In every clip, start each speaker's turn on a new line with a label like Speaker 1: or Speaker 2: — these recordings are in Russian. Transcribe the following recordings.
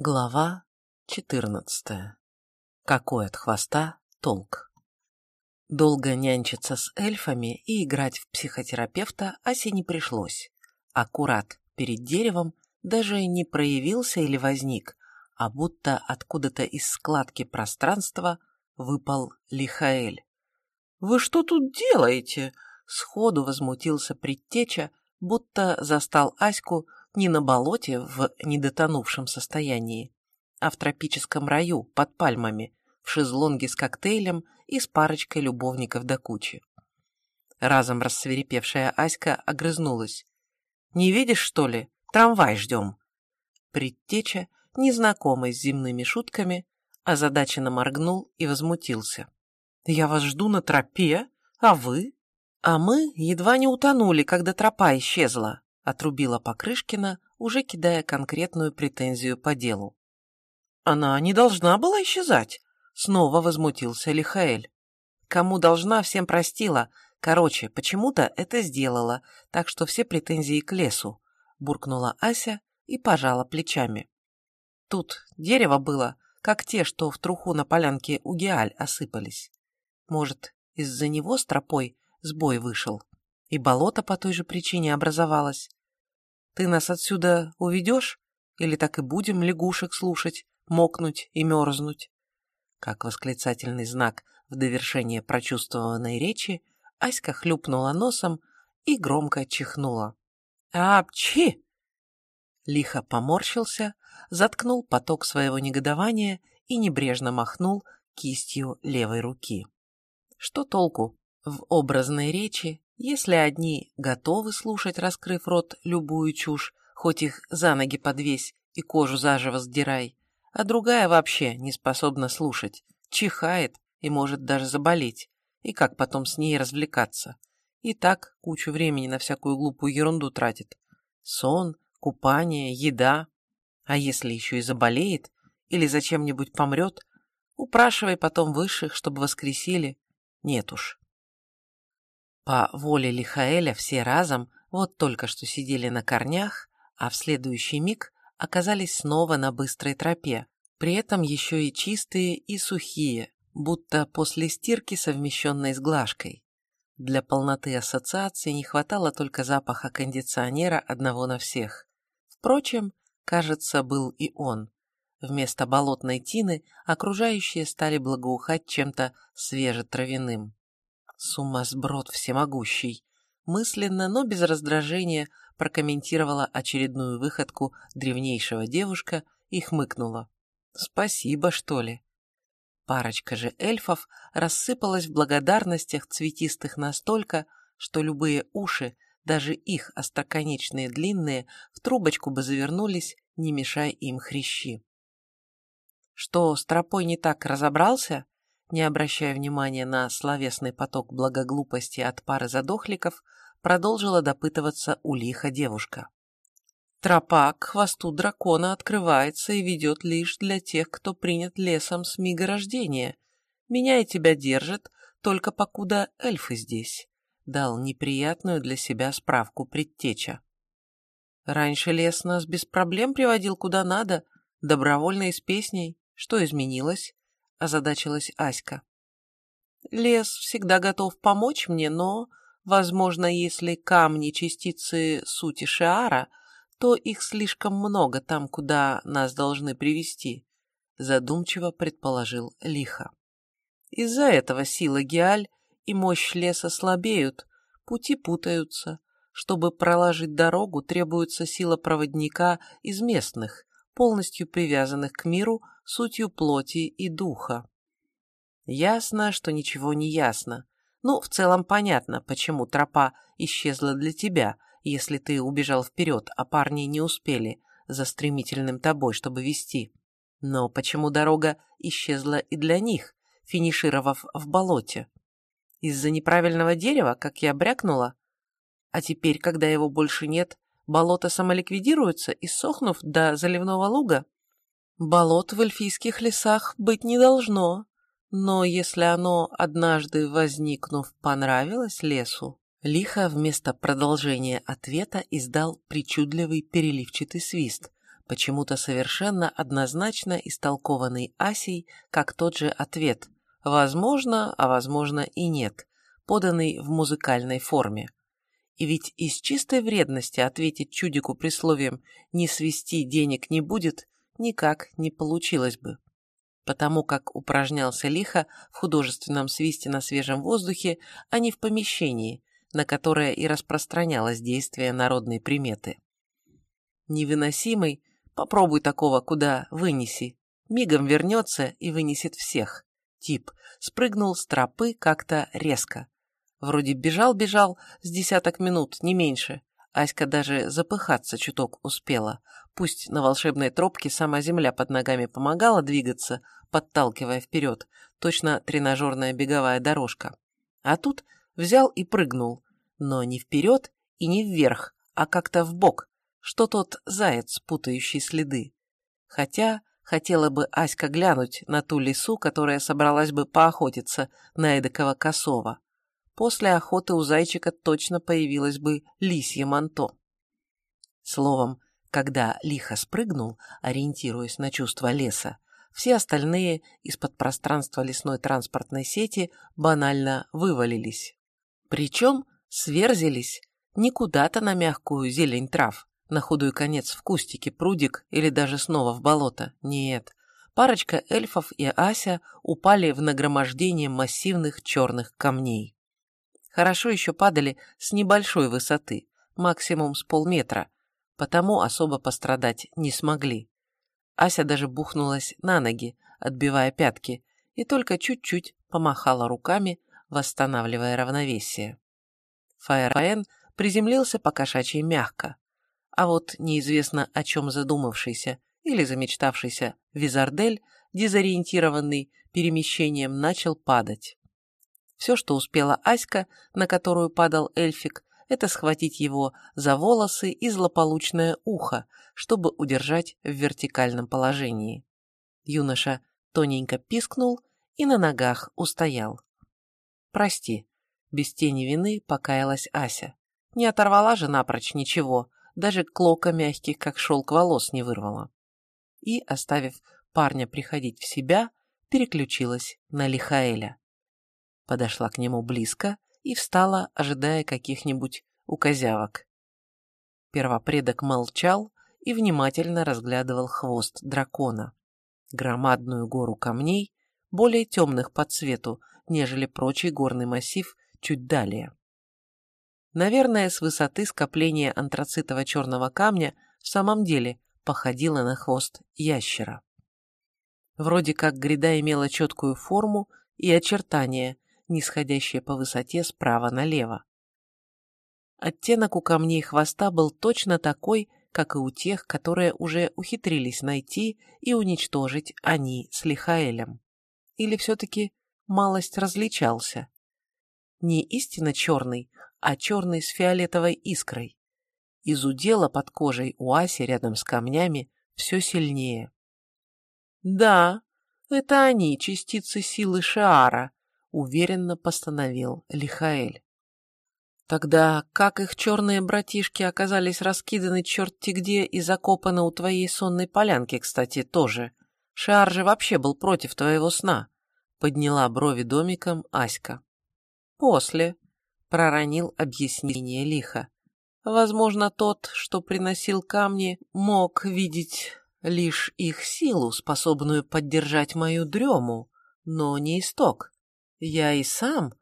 Speaker 1: Глава 14. Какой от хвоста толк? Долго нянчиться с эльфами и играть в психотерапевта Асе не пришлось. Аккурат перед деревом даже не проявился или возник, а будто откуда-то из складки пространства выпал Лихаэль. «Вы что тут делаете?» — сходу возмутился предтеча, будто застал Аську не на болоте в недотонувшем состоянии, а в тропическом раю под пальмами, в шезлонге с коктейлем и с парочкой любовников до кучи. Разом рассверепевшая Аська огрызнулась. «Не видишь, что ли? Трамвай ждем!» Предтеча, незнакомый с земными шутками, озадаченно моргнул и возмутился. «Я вас жду на тропе, а вы?» «А мы едва не утонули, когда тропа исчезла», отрубила Покрышкина, уже кидая конкретную претензию по делу. «Она не должна была исчезать», — снова возмутился Лихаэль. «Кому должна, всем простила. Короче, почему-то это сделала, так что все претензии к лесу», — буркнула Ася и пожала плечами. «Тут дерево было, как те, что в труху на полянке у Геаль осыпались. Может, из-за него с тропой сбой вышел, и болото по той же причине образовалось. Ты нас отсюда уведешь? Или так и будем лягушек слушать, мокнуть и мерзнуть?» Как восклицательный знак в довершение прочувствованной речи, Аська хлюпнула носом и громко чихнула. «Апчи!» Лихо поморщился, заткнул поток своего негодования и небрежно махнул кистью левой руки. Что толку в образной речи, если одни готовы слушать, раскрыв рот, любую чушь, хоть их за ноги подвесь и кожу заживо сдирай, а другая вообще не способна слушать, чихает и может даже заболеть, и как потом с ней развлекаться. И так кучу времени на всякую глупую ерунду тратит. Сон, купание, еда. А если еще и заболеет или зачем-нибудь помрет, упрашивай потом высших, чтобы воскресили. Нет уж. По воле Лихаэля все разом вот только что сидели на корнях, а в следующий миг оказались снова на быстрой тропе, при этом еще и чистые и сухие, будто после стирки, совмещенной с глажкой. Для полноты ассоциации не хватало только запаха кондиционера одного на всех. Впрочем, кажется, был и он. Вместо болотной тины окружающие стали благоухать чем-то свежетравяным. Сумасброд всемогущий. Мысленно, но без раздражения прокомментировала очередную выходку древнейшего девушка и хмыкнула. «Спасибо, что ли?» Парочка же эльфов рассыпалась в благодарностях цветистых настолько, что любые уши, даже их остроконечные длинные, в трубочку бы завернулись, не мешая им хрящи. «Что, с тропой не так разобрался?» Не обращая внимания на словесный поток благоглупости от пары задохликов, продолжила допытываться у лиха девушка. Тропа к хвосту дракона открывается и ведет лишь для тех, кто принят лесом с мига рождения. Меня и тебя держит, только покуда эльфы здесь. Дал неприятную для себя справку предтеча. Раньше лес нас без проблем приводил куда надо, добровольно и с песней. Что изменилось? — озадачилась Аська. «Лес всегда готов помочь мне, но, возможно, если камни — частицы сути Шиара, то их слишком много там, куда нас должны привести», — задумчиво предположил Лиха. «Из-за этого сила Геаль и мощь леса слабеют, пути путаются. Чтобы проложить дорогу, требуется сила проводника из местных, полностью привязанных к миру, сутью плоти и духа. Ясно, что ничего не ясно. Ну, в целом понятно, почему тропа исчезла для тебя, если ты убежал вперед, а парни не успели за стремительным тобой, чтобы вести. Но почему дорога исчезла и для них, финишировав в болоте? Из-за неправильного дерева, как я брякнула? А теперь, когда его больше нет, болото самоликвидируется, иссохнув до заливного луга? Болот в эльфийских лесах быть не должно, но если оно, однажды возникнув, понравилось лесу, Лихо вместо продолжения ответа издал причудливый переливчатый свист, почему-то совершенно однозначно истолкованный Асей как тот же ответ «возможно, а возможно и нет», поданный в музыкальной форме. И ведь из чистой вредности ответить чудику присловием «не свести денег не будет» никак не получилось бы. Потому как упражнялся лихо в художественном свисте на свежем воздухе, а не в помещении, на которое и распространялось действие народной приметы. Невыносимый, попробуй такого куда вынеси, мигом вернется и вынесет всех. Тип спрыгнул с тропы как-то резко, Вроде бежал-бежал с десяток минут, не меньше. Аська даже запыхаться чуток успела. Пусть на волшебной тропке сама земля под ногами помогала двигаться, подталкивая вперед, точно тренажерная беговая дорожка. А тут взял и прыгнул. Но не вперед и не вверх, а как-то в бок, что тот заяц, путающий следы. Хотя хотела бы Аська глянуть на ту лису, которая собралась бы поохотиться на эдакого косого после охоты у зайчика точно появилось бы лисье манто. Словом, когда лихо спрыгнул, ориентируясь на чувство леса, все остальные из-под пространства лесной транспортной сети банально вывалились. Причем сверзились не куда-то на мягкую зелень трав, на худой конец в кустике, прудик или даже снова в болото. Нет, парочка эльфов и Ася упали в нагромождение массивных черных камней. Хорошо еще падали с небольшой высоты, максимум с полметра, потому особо пострадать не смогли. Ася даже бухнулась на ноги, отбивая пятки, и только чуть-чуть помахала руками, восстанавливая равновесие. Фаерфаен приземлился по кошачьи мягко, а вот неизвестно о чем задумавшийся или замечтавшийся Визардель, дезориентированный перемещением, начал падать. Все, что успела Аська, на которую падал эльфик, это схватить его за волосы и злополучное ухо, чтобы удержать в вертикальном положении. Юноша тоненько пискнул и на ногах устоял. «Прости», — без тени вины покаялась Ася. Не оторвала же напрочь ничего, даже клока мягких, как шелк волос, не вырвала. И, оставив парня приходить в себя, переключилась на Лихаэля подошла к нему близко и встала, ожидая каких-нибудь указявок. Первопредок молчал и внимательно разглядывал хвост дракона. Громадную гору камней, более темных по цвету, нежели прочий горный массив чуть далее. Наверное, с высоты скопления антрацитово-черного камня в самом деле походило на хвост ящера. Вроде как гряда имела четкую форму и очертания, нисходящая по высоте справа налево. Оттенок у камней хвоста был точно такой, как и у тех, которые уже ухитрились найти и уничтожить они с Лихаэлем. Или все-таки малость различался. Не истинно черный, а черный с фиолетовой искрой. Из удела под кожей у Аси рядом с камнями все сильнее. Да, это они, частицы силы Шиара, уверенно постановил Лихаэль. Тогда как их черные братишки оказались раскиданы черти где и закопаны у твоей сонной полянки, кстати, тоже? Шар же вообще был против твоего сна, подняла брови домиком Аська. После, проронил объяснение лихо. Возможно, тот, что приносил камни, мог видеть лишь их силу, способную поддержать мою дрему, но не исток. Я и сам,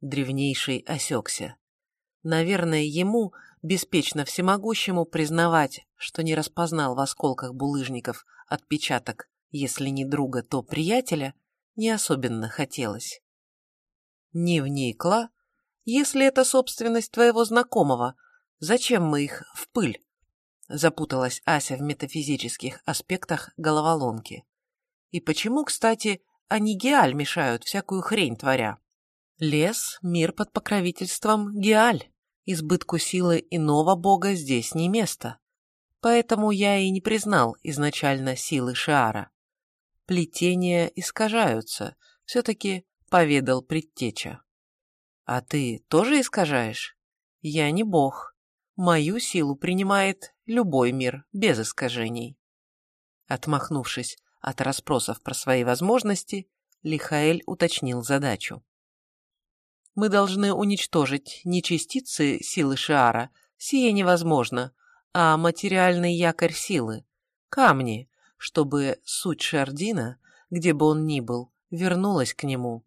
Speaker 1: древнейший, осекся. Наверное, ему, беспечно всемогущему, признавать, что не распознал в осколках булыжников отпечаток, если не друга, то приятеля, не особенно хотелось. Не вникла? Если это собственность твоего знакомого, зачем мы их в пыль? Запуталась Ася в метафизических аспектах головоломки. И почему, кстати, а не Геаль мешают, всякую хрень творя. Лес — мир под покровительством Геаль. Избытку силы иного бога здесь не место. Поэтому я и не признал изначально силы Шиара. Плетения искажаются, все-таки поведал предтеча. А ты тоже искажаешь? Я не бог. Мою силу принимает любой мир без искажений. Отмахнувшись от расспросов про свои возможности, Лихаэль уточнил задачу. «Мы должны уничтожить не частицы силы Шиара, сие невозможно, а материальный якорь силы, камни, чтобы суть Шардина, где бы он ни был, вернулась к нему».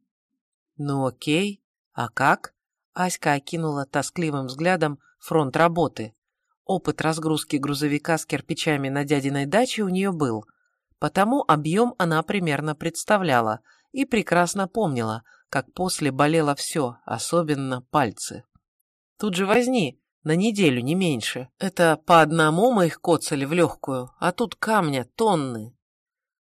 Speaker 1: «Ну окей, а как?» Аська окинула тоскливым взглядом фронт работы. Опыт разгрузки грузовика с кирпичами на дядиной даче у нее был, потому объем она примерно представляла и прекрасно помнила, как после болело все, особенно пальцы. Тут же возни, на неделю, не меньше. Это по одному мы их коцали в легкую, а тут камня тонны.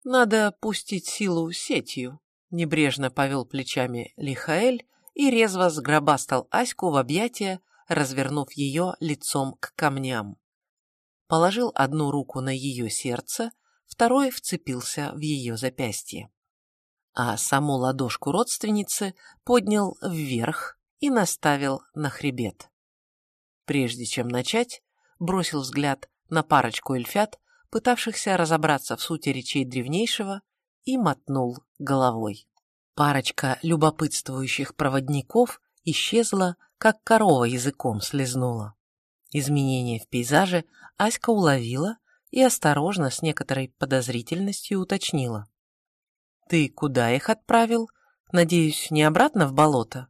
Speaker 1: Надо пустить силу сетью, небрежно повел плечами Лихаэль и резво сгробастал Аську в объятия, развернув ее лицом к камням. Положил одну руку на ее сердце, второй вцепился в ее запястье. А саму ладошку родственницы поднял вверх и наставил на хребет. Прежде чем начать, бросил взгляд на парочку эльфят, пытавшихся разобраться в сути речей древнейшего, и мотнул головой. Парочка любопытствующих проводников исчезла, как корова языком слезнула. Изменения в пейзаже Аська уловила и осторожно, с некоторой подозрительностью уточнила. «Ты куда их отправил? Надеюсь, не обратно в болото?»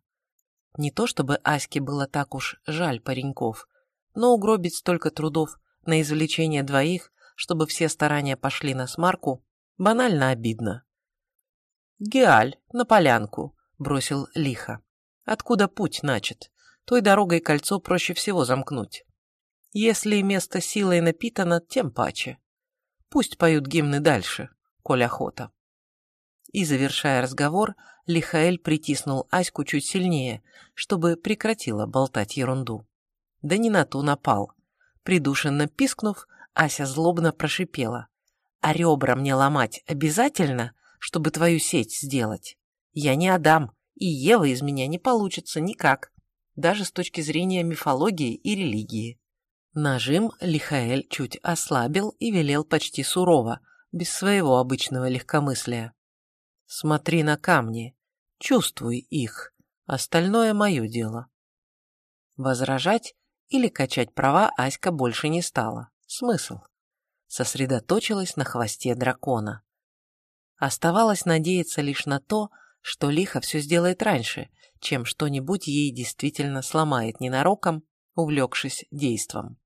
Speaker 1: Не то чтобы Аське было так уж жаль пареньков, но угробить столько трудов на извлечение двоих, чтобы все старания пошли на смарку, банально обидно. «Геаль, на полянку», — бросил лихо. «Откуда путь начат? Той дорогой кольцо проще всего замкнуть. Если место силой напитано, тем паче. Пусть поют гимны дальше, коль охота». И, завершая разговор, Лихаэль притиснул Аську чуть сильнее, чтобы прекратила болтать ерунду. Да не на ту напал. Придушенно пискнув, Ася злобно прошипела. «А ребра мне ломать обязательно, чтобы твою сеть сделать. Я не Адам, и Ева из меня не получится никак, даже с точки зрения мифологии и религии. Нажим Лихаэль чуть ослабил и велел почти сурово, без своего обычного легкомыслия. Смотри на камни, чувствуй их, остальное мое дело. Возражать или качать права Аська больше не стала. Смысл? Сосредоточилась на хвосте дракона. Оставалось надеяться лишь на то, что лихо все сделает раньше, чем что-нибудь ей действительно сломает ненароком, увлекшись действом.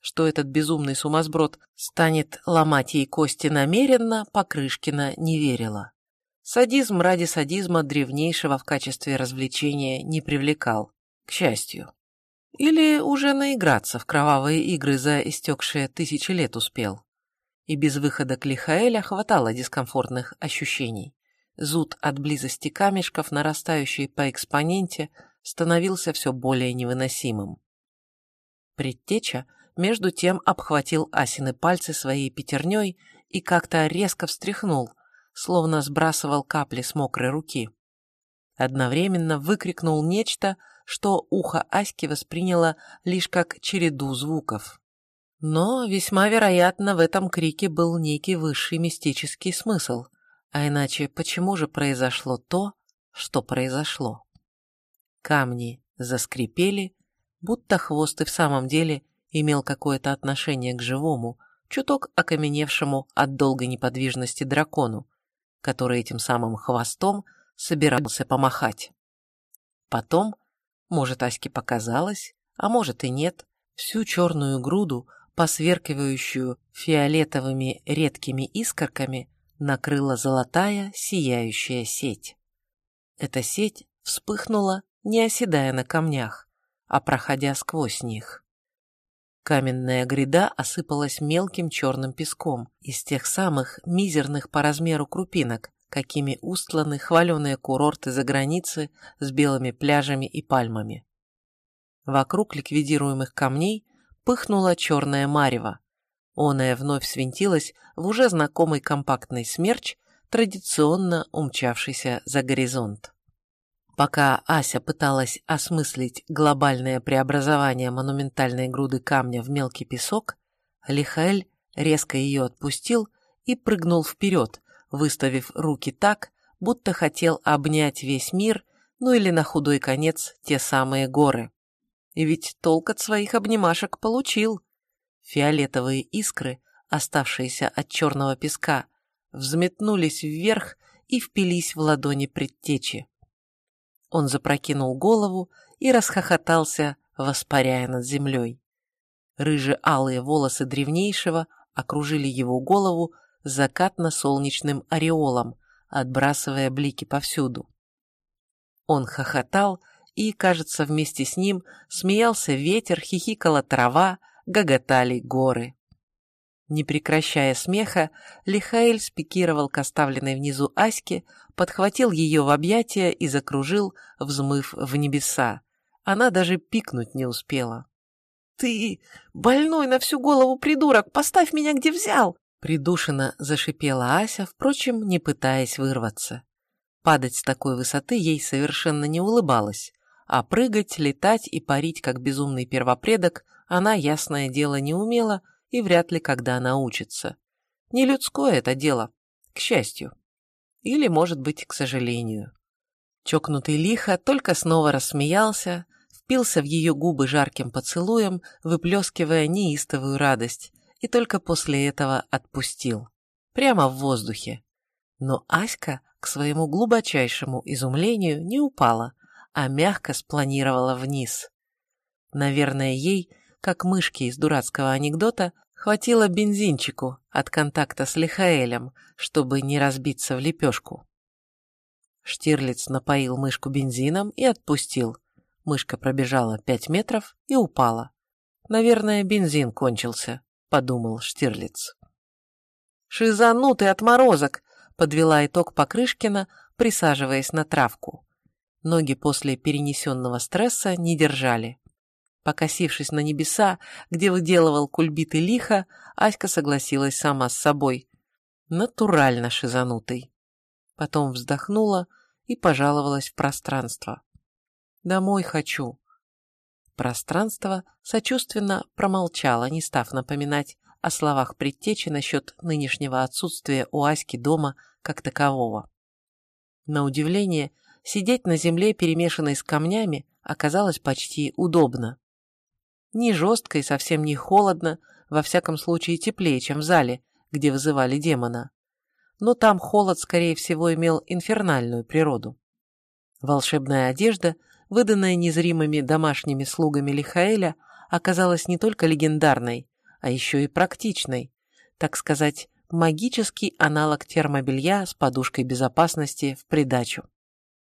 Speaker 1: Что этот безумный сумасброд станет ломать ей кости намеренно, Покрышкина не верила. Садизм ради садизма древнейшего в качестве развлечения не привлекал, к счастью. Или уже наиграться в кровавые игры за истекшие тысячи лет успел и без выхода к Лихаэля хватало дискомфортных ощущений. Зуд от близости камешков, нарастающий по экспоненте, становился все более невыносимым. Предтеча, между тем, обхватил Асины пальцы своей пятерней и как-то резко встряхнул, словно сбрасывал капли с мокрой руки. Одновременно выкрикнул нечто, что ухо Аськи восприняло лишь как череду звуков. Но весьма вероятно в этом крике был некий высший мистический смысл, а иначе почему же произошло то, что произошло? Камни заскрипели, будто хвост и в самом деле имел какое-то отношение к живому, чуток окаменевшему от долгой неподвижности дракону, который этим самым хвостом собирался помахать. Потом, может, Аське показалось, а может и нет, всю черную груду посверкивающую фиолетовыми редкими искорками, накрыла золотая сияющая сеть. Эта сеть вспыхнула, не оседая на камнях, а проходя сквозь них. Каменная гряда осыпалась мелким черным песком из тех самых мизерных по размеру крупинок, какими устланы хваленые курорты за границы с белыми пляжами и пальмами. Вокруг ликвидируемых камней пыхнула черная марево. Оная вновь свинтилась в уже знакомый компактный смерч, традиционно умчавшийся за горизонт. Пока Ася пыталась осмыслить глобальное преобразование монументальной груды камня в мелкий песок, Лихаэль резко ее отпустил и прыгнул вперед, выставив руки так, будто хотел обнять весь мир, ну или на худой конец те самые горы. И ведь толк от своих обнимашек получил. Фиолетовые искры, оставшиеся от черного песка, взметнулись вверх и впились в ладони предтечи. Он запрокинул голову и расхохотался, воспаряя над землей. Рыже-алые волосы древнейшего окружили его голову закатно-солнечным ореолом, отбрасывая блики повсюду. Он хохотал, и, кажется, вместе с ним смеялся ветер, хихикала трава, гоготали горы. Не прекращая смеха, Лихаэль спикировал к оставленной внизу Аське, подхватил ее в объятия и закружил, взмыв в небеса. Она даже пикнуть не успела. «Ты больной на всю голову придурок! Поставь меня где взял!» Придушенно зашипела Ася, впрочем, не пытаясь вырваться. Падать с такой высоты ей совершенно не улыбалось, а прыгать, летать и парить, как безумный первопредок, она, ясное дело, не умела и вряд ли когда научится. Не людское это дело, к счастью. Или, может быть, к сожалению. Чокнутый лихо только снова рассмеялся, впился в ее губы жарким поцелуем, выплескивая неистовую радость, и только после этого отпустил. Прямо в воздухе. Но Аська, к своему глубочайшему изумлению, не упала, а мягко спланировала вниз. Наверное, ей, как мышки из дурацкого анекдота, хватило бензинчику от контакта с Лихаэлем, чтобы не разбиться в лепешку. Штирлиц напоил мышку бензином и отпустил. Мышка пробежала пять метров и упала. Наверное, бензин кончился подумал Штирлиц. «Шизанутый отморозок!» — подвела итог Покрышкина, присаживаясь на травку. Ноги после перенесенного стресса не держали. Покосившись на небеса, где выделывал кульбиты лихо, Аська согласилась сама с собой. Натурально шизанутый. Потом вздохнула и пожаловалась в пространство. «Домой хочу. Пространство сочувственно промолчало, не став напоминать о словах предтечи насчет нынешнего отсутствия у Аськи дома как такового. На удивление, сидеть на земле, перемешанной с камнями, оказалось почти удобно. Не жестко и совсем не холодно, во всяком случае теплее, чем в зале, где вызывали демона. Но там холод, скорее всего, имел инфернальную природу. Волшебная одежда – выданная незримыми домашними слугами Лихаэля, оказалась не только легендарной, а еще и практичной, так сказать, магический аналог термобелья с подушкой безопасности в придачу.